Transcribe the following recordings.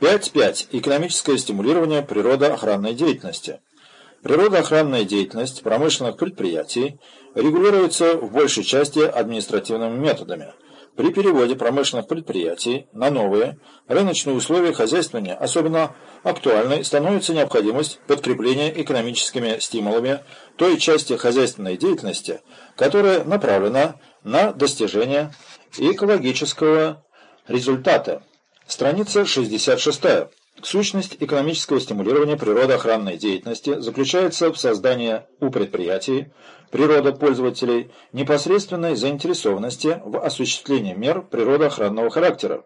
5.5. Экономическое стимулирование природоохранной деятельности. Природоохранная деятельность промышленных предприятий регулируется в большей части административными методами. При переводе промышленных предприятий на новые рыночные условия хозяйствования особенно актуальной становится необходимость подкрепления экономическими стимулами той части хозяйственной деятельности, которая направлена на достижение экологического результата Страница 66. Сущность экономического стимулирования природоохранной деятельности заключается в создании у предприятий, природопользователей, непосредственной заинтересованности в осуществлении мер природоохранного характера.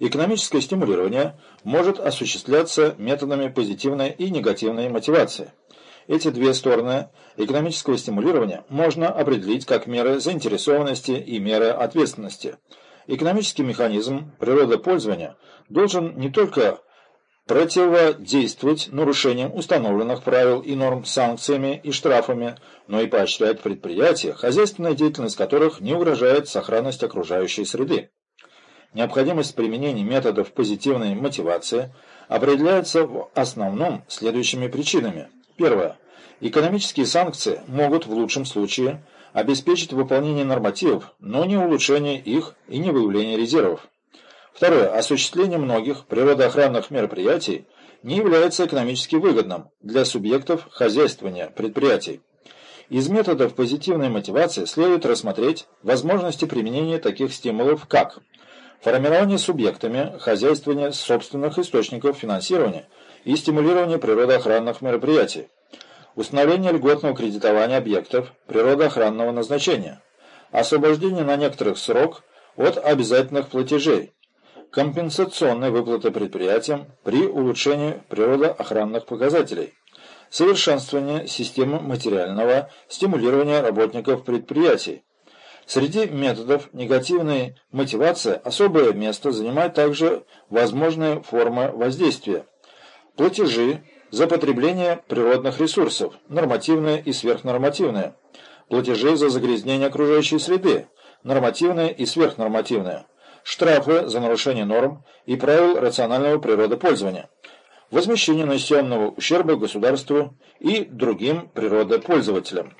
Экономическое стимулирование может осуществляться методами позитивной и негативной мотивации. Эти две стороны экономического стимулирования можно определить как меры заинтересованности и меры ответственности – Экономический механизм природопользования должен не только противодействовать нарушениям установленных правил и норм санкциями и штрафами, но и поощрять предприятия, хозяйственная деятельность которых не угрожает сохранность окружающей среды. Необходимость применения методов позитивной мотивации определяется в основном следующими причинами. Первое. Экономические санкции могут в лучшем случае обеспечить выполнение нормативов, но не улучшение их и не выявление резервов. Второе. Осуществление многих природоохранных мероприятий не является экономически выгодным для субъектов хозяйствования предприятий. Из методов позитивной мотивации следует рассмотреть возможности применения таких стимулов, как формирование субъектами хозяйствования собственных источников финансирования и стимулирование природоохранных мероприятий, установление льготного кредитования объектов природоохранного назначения, освобождение на некоторых срок от обязательных платежей, компенсационные выплаты предприятиям при улучшении природоохранных показателей, совершенствование системы материального стимулирования работников предприятий. Среди методов негативной мотивации особое место занимает также возможные формы воздействия. Платежи, за потребление природных ресурсов, нормативное и сверхнормативное, платежи за загрязнение окружающей среды, нормативное и сверхнормативное, штрафы за нарушение норм и правил рационального природопользования, возмещение нанесенного ущерба государству и другим природопользователям.